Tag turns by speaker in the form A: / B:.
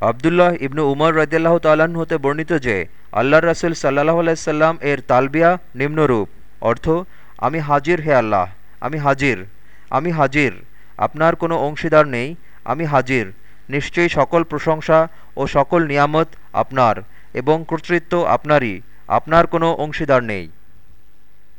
A: আবদুল্লাহ ইবনু উমর রদিয়াল্লাহ তাল্লাহ্ন হতে বর্ণিত যে আল্লাহ রাসুল সাল্লাহ আলাইসাল্লাম এর তালবিয়া নিম্নরূপ। অর্থ, আমি হাজির হে আল্লাহ, আমি হাজির আমি হাজির, আপনার কোনো অংশীদার নেই, আমি হাজির, নিশ্চয়ই সকল প্রশংসা ও সকল নিয়ামত আপনার এবং কর্তৃত্ব আপনারই, আপনার কোনো অংশীদার নেই।